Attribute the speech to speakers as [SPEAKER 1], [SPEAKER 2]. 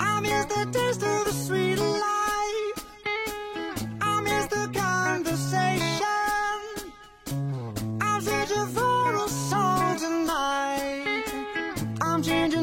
[SPEAKER 1] I miss the taste of the sweet life. I miss the conversation. I'm searching for song tonight. I'm changing.